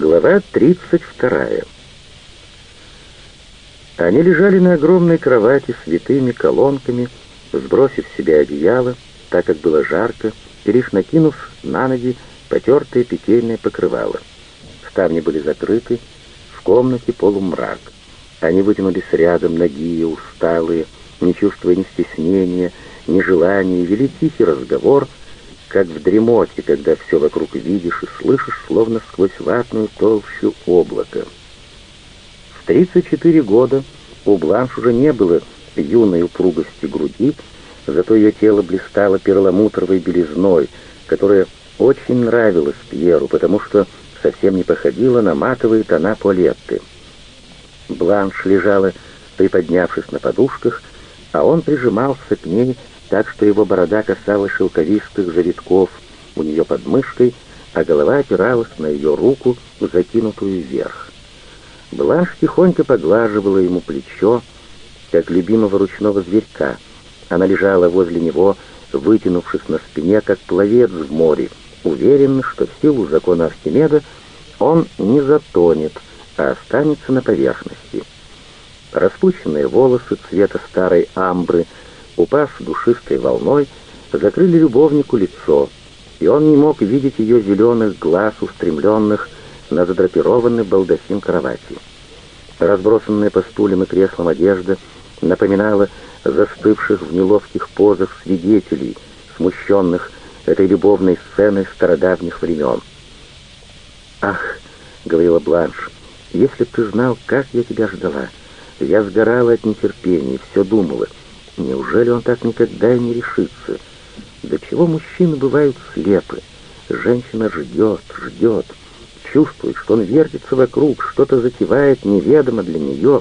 Глава 32. Они лежали на огромной кровати с витыми колонками, сбросив с себя одеяло, так как было жарко, и лишь накинув на ноги потертые петельное покрывало. Ставни были закрыты, в комнате полумрак. Они вытянулись рядом, ноги, усталые, не чувствуя ни стеснения, ни желания, вели тихий разговор, как в дремоте, когда все вокруг видишь и слышишь, словно сквозь ватную толщу облака. В 34 года у Бланш уже не было юной упругости груди, зато ее тело блистало перламутровой белизной, которая очень нравилась Пьеру, потому что совсем не походила на матовые тона Полетты. Бланш лежала, приподнявшись на подушках, а он прижимался к ней, так что его борода касалась шелковистых завитков у нее под мышкой, а голова опиралась на ее руку, закинутую вверх. Бланш тихонько поглаживала ему плечо, как любимого ручного зверька. Она лежала возле него, вытянувшись на спине, как пловец в море, уверен, что в силу закона Архимеда он не затонет, а останется на поверхности. Распущенные волосы цвета старой амбры, упав душистой волной, закрыли любовнику лицо, и он не мог видеть ее зеленых глаз, устремленных на задрапированный балдахин кровати. Разбросанная по стульям и креслам одежда напоминала застывших в неловких позах свидетелей, смущенных этой любовной сценой стародавних времен. «Ах!» — говорила Бланш, — «если б ты знал, как я тебя ждала! Я сгорала от нетерпения, все думала, неужели он так никогда и не решится? До чего мужчины бывают слепы? Женщина ждет, ждет, чувствует, что он вертится вокруг, что-то затевает неведомо для нее,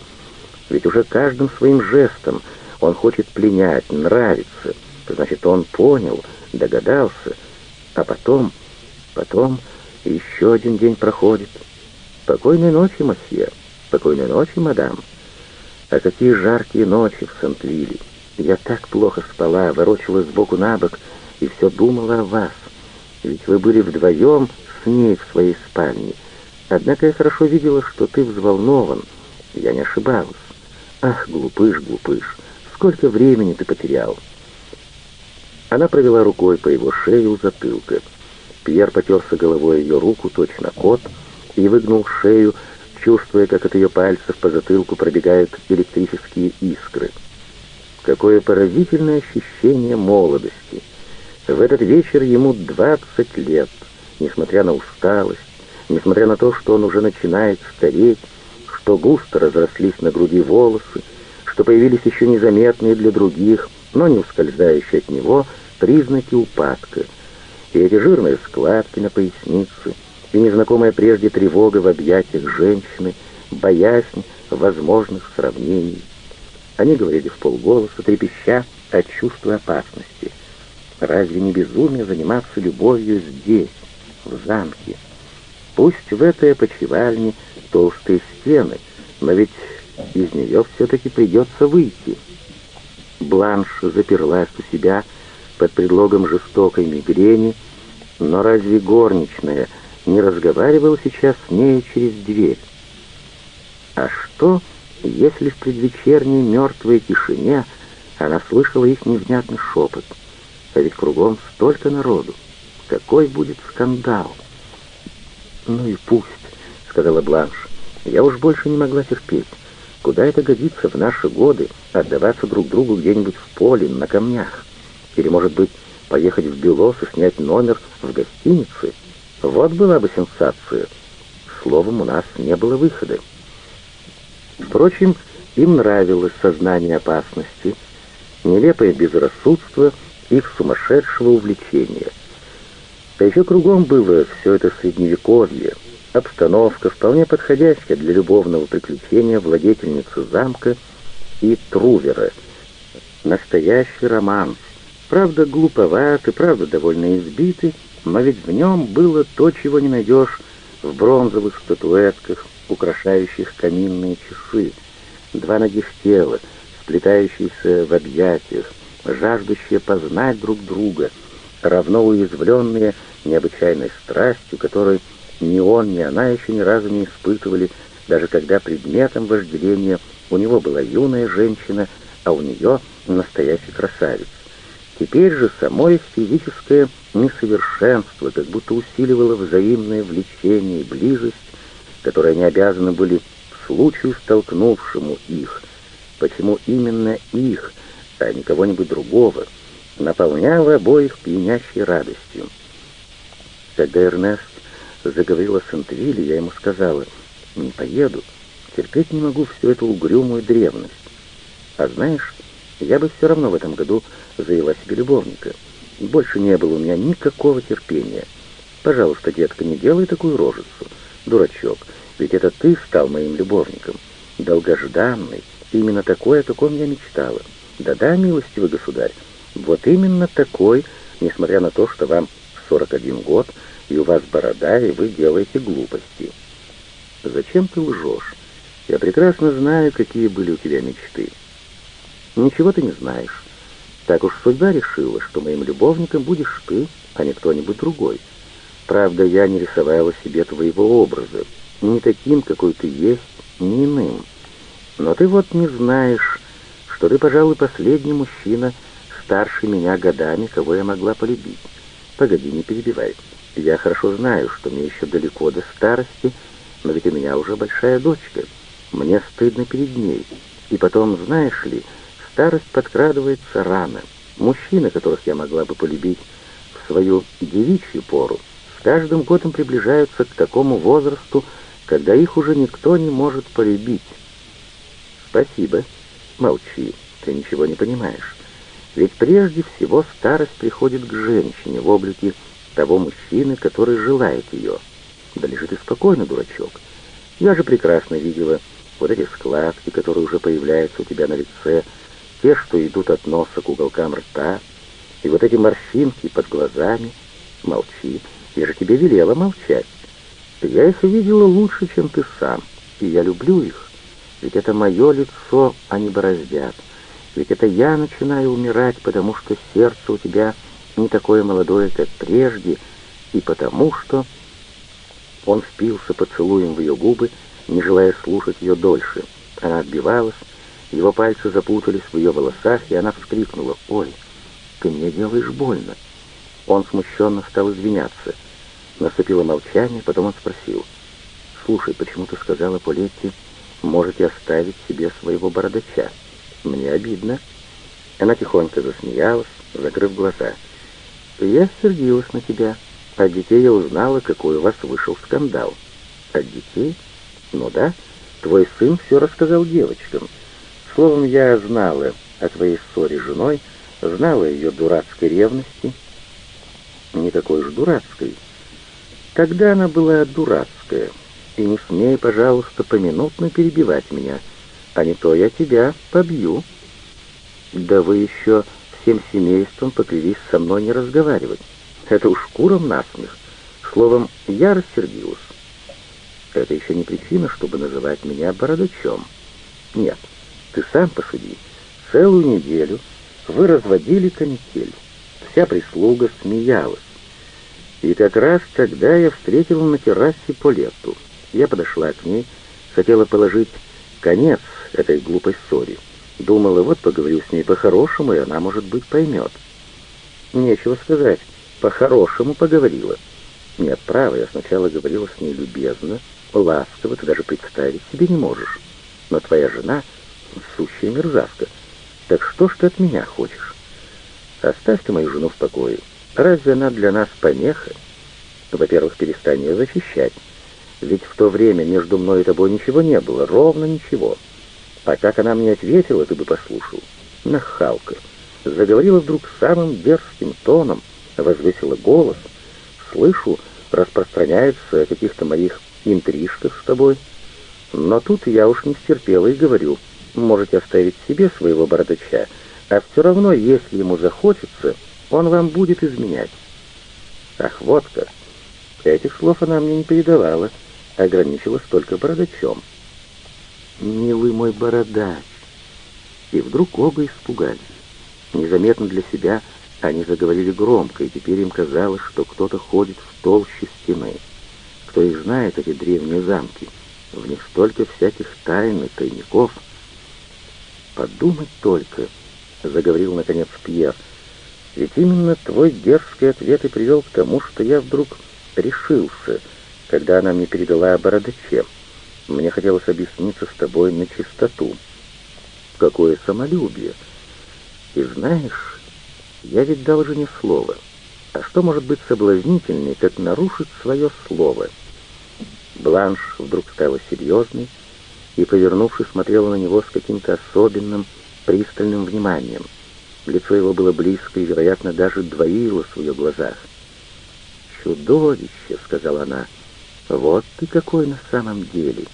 ведь уже каждым своим жестом он хочет пленять, нравится, значит, он понял, догадался, а потом, потом еще один день проходит. Спокойной ночи, мосье, спокойной ночи, мадам. А какие жаркие ночи в Сент-Вилле. Я так плохо спала, ворочалась сбоку на бок и все думала о вас. Ведь вы были вдвоем с ней в своей спальне. Однако я хорошо видела, что ты взволнован. Я не ошибалась. Ах, глупыш, глупыш, сколько времени ты потерял. Она провела рукой по его шее у затылка. Пьер потерся головой ее руку, точно кот, и выгнул шею, чувствуя, как от ее пальцев по затылку пробегают электрические искры. Какое поразительное ощущение молодости! В этот вечер ему двадцать лет, несмотря на усталость, несмотря на то, что он уже начинает стареть, что густо разрослись на груди волосы, что появились еще незаметные для других, но не ускользающие от него, признаки упадка. И эти жирные складки на пояснице, и незнакомая прежде тревога в объятиях женщины, боязнь возможных сравнений. Они говорили в полголоса, трепеща от чувства опасности. Разве не безумие заниматься любовью здесь, в замке? Пусть в этой опочивальне толстые стены, но ведь из нее все-таки придется выйти. Бланш заперлась у себя под предлогом жестокой мигрени, но разве горничная не разговаривала сейчас с ней через дверь? А что, если в предвечерней мертвой тишине она слышала их невнятный шепот? А ведь кругом столько народу. Какой будет скандал? «Ну и пусть», — сказала Бланш. «Я уж больше не могла терпеть. Куда это годится в наши годы отдаваться друг другу где-нибудь в поле, на камнях? Или, может быть, поехать в Белос и снять номер в гостинице? Вот была бы сенсация. Словом, у нас не было выхода. Впрочем, им нравилось сознание опасности, нелепое безрассудство их сумасшедшего увлечения. А еще кругом было все это средневековье, обстановка, вполне подходящая для любовного приключения владетельницы замка и Трувера. Настоящий роман, правда глуповатый, правда довольно избитый, но ведь в нем было то, чего не найдешь в бронзовых статуэтках, украшающих каминные часы, два ногих тела, сплетающиеся в объятиях, жаждущие познать друг друга, равно уязвленные необычайной страстью, которой Ни он, ни она еще ни разу не испытывали, даже когда предметом вожделения у него была юная женщина, а у нее настоящий красавец. Теперь же само их физическое несовершенство как будто усиливало взаимное влечение и близость, которые они обязаны были случаю, столкнувшему их. Почему именно их, а не кого-нибудь другого, наполняло обоих пьянящей радостью. Когда Эрнест заговорил о Сент-Вилле, я ему сказала, «Не поеду, терпеть не могу всю эту угрюмую древность. А знаешь, я бы все равно в этом году завела себе любовника. Больше не было у меня никакого терпения. Пожалуйста, детка, не делай такую рожицу. Дурачок, ведь это ты стал моим любовником. Долгожданный, именно такой, о каком я мечтала. Да-да, милостивый государь, вот именно такой, несмотря на то, что вам 41 год, и у вас борода, и вы делаете глупости. Зачем ты лжешь? Я прекрасно знаю, какие были у тебя мечты. Ничего ты не знаешь. Так уж судьба решила, что моим любовником будешь ты, а не кто-нибудь другой. Правда, я не рисовала себе твоего образа, не таким, какой ты есть, не иным. Но ты вот не знаешь, что ты, пожалуй, последний мужчина, старше меня годами, кого я могла полюбить. Погоди, не перебивай. Я хорошо знаю, что мне еще далеко до старости, но ведь у меня уже большая дочка. Мне стыдно перед ней. И потом, знаешь ли, старость подкрадывается рано. Мужчины, которых я могла бы полюбить в свою девичью пору, с каждым годом приближаются к такому возрасту, когда их уже никто не может полюбить. Спасибо. Молчи, ты ничего не понимаешь. Ведь прежде всего старость приходит к женщине в облике того мужчины, который желает ее. Да лежи ты спокойно, дурачок. Я же прекрасно видела вот эти складки, которые уже появляются у тебя на лице, те, что идут от носа к уголкам рта, и вот эти морщинки под глазами. Молчи, я же тебе велела молчать. Я их видела лучше, чем ты сам, и я люблю их, ведь это мое лицо, а не бороздят. Ведь это я начинаю умирать, потому что сердце у тебя не такое молодое, как прежде, и потому что... Он впился поцелуем в ее губы, не желая слушать ее дольше. Она отбивалась, его пальцы запутались в ее волосах, и она вскрикнула «Ой, ты мне делаешь больно!» Он смущенно стал извиняться. Наступило молчание, потом он спросил «Слушай, почему ты сказала Полетти, можете оставить себе своего бородача?» «Мне обидно». Она тихонько засмеялась, закрыв глаза. «Я сердилась на тебя. От детей я узнала, какой у вас вышел скандал». «От детей? Ну да, твой сын все рассказал девочкам». Словом, я знала о твоей ссоре с женой, знала ее дурацкой ревности. Не такой уж дурацкой. Тогда она была дурацкая. И не смей, пожалуйста, поминутно перебивать меня, а не то я тебя побью. Да вы еще всем семейством поклялись со мной не разговаривать. Это уж куром насмех. Словом, я рассердилась. Это еще не причина, чтобы называть меня бородачом. Нет, ты сам посуди. Целую неделю вы разводили канитель. Вся прислуга смеялась. И как раз тогда я встретила на террасе Полетту. Я подошла к ней, хотела положить конец этой глупой ссоре. Думала, вот поговорю с ней по-хорошему, и она, может быть, поймет. Нечего сказать, по-хорошему поговорила. Нет, право, я сначала говорила с ней любезно, ласково, ты даже представить себе не можешь. Но твоя жена сущая мерзавка. Так что ж ты от меня хочешь? Оставь ты мою жену в покое. Разве она для нас помеха? Во-первых, перестань ее защищать. Ведь в то время между мной и тобой ничего не было, ровно ничего. А как она мне ответила, ты бы послушал. Нахалка. Заговорила вдруг самым дерзким тоном, возвысила голос. Слышу, распространяется о каких-то моих интрижках с тобой. Но тут я уж не стерпела и говорю — можете оставить себе своего бородача, а все равно, если ему захочется, он вам будет изменять. Ах, вот как. Этих слов она мне не передавала, ограничилась только бородачом. «Милый мой бородач!» И вдруг оба испугались. Незаметно для себя они заговорили громко, и теперь им казалось, что кто-то ходит в толще стены. Кто их знает, эти древние замки? В них столько всяких тайн и тайников. Подумать только, — заговорил наконец Пьер, — ведь именно твой дерзкий ответ и привел к тому, что я вдруг решился, когда она мне передала о бородаче. Мне хотелось объясниться с тобой на чистоту. Какое самолюбие! И знаешь, я ведь дал же не слово. А что может быть соблазнительнее, как нарушить свое слово? Бланш вдруг стала серьезной и, повернувшись, смотрела на него с каким-то особенным, пристальным вниманием. Лицо его было близко и, вероятно, даже двоилось в ее глазах. «Чудовище!» — сказала она. «Вот ты какой на самом деле!»